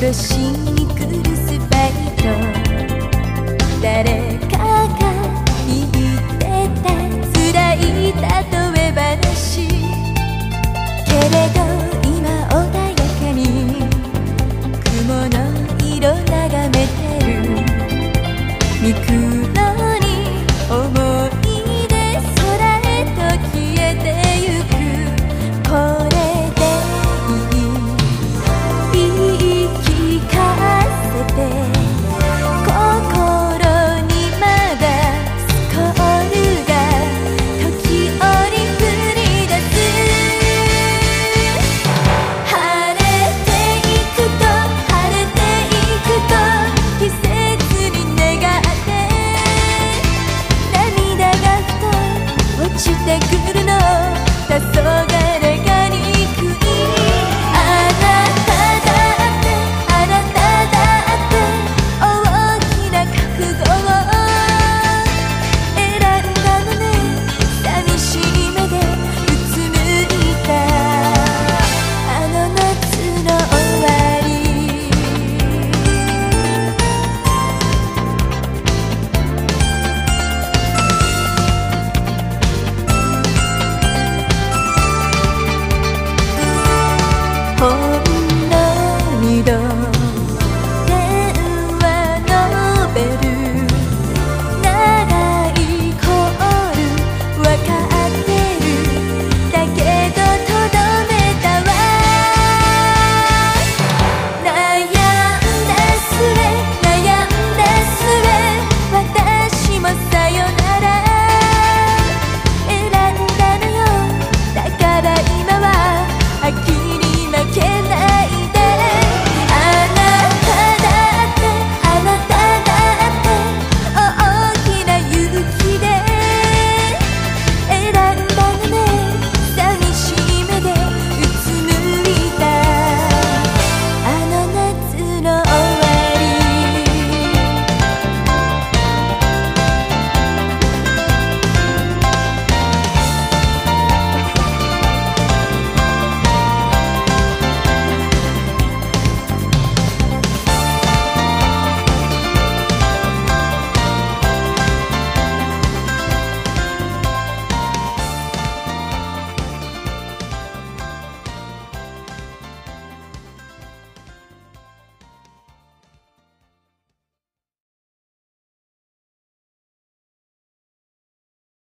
殺しに来るスパイと誰かが言ってた。辛いだと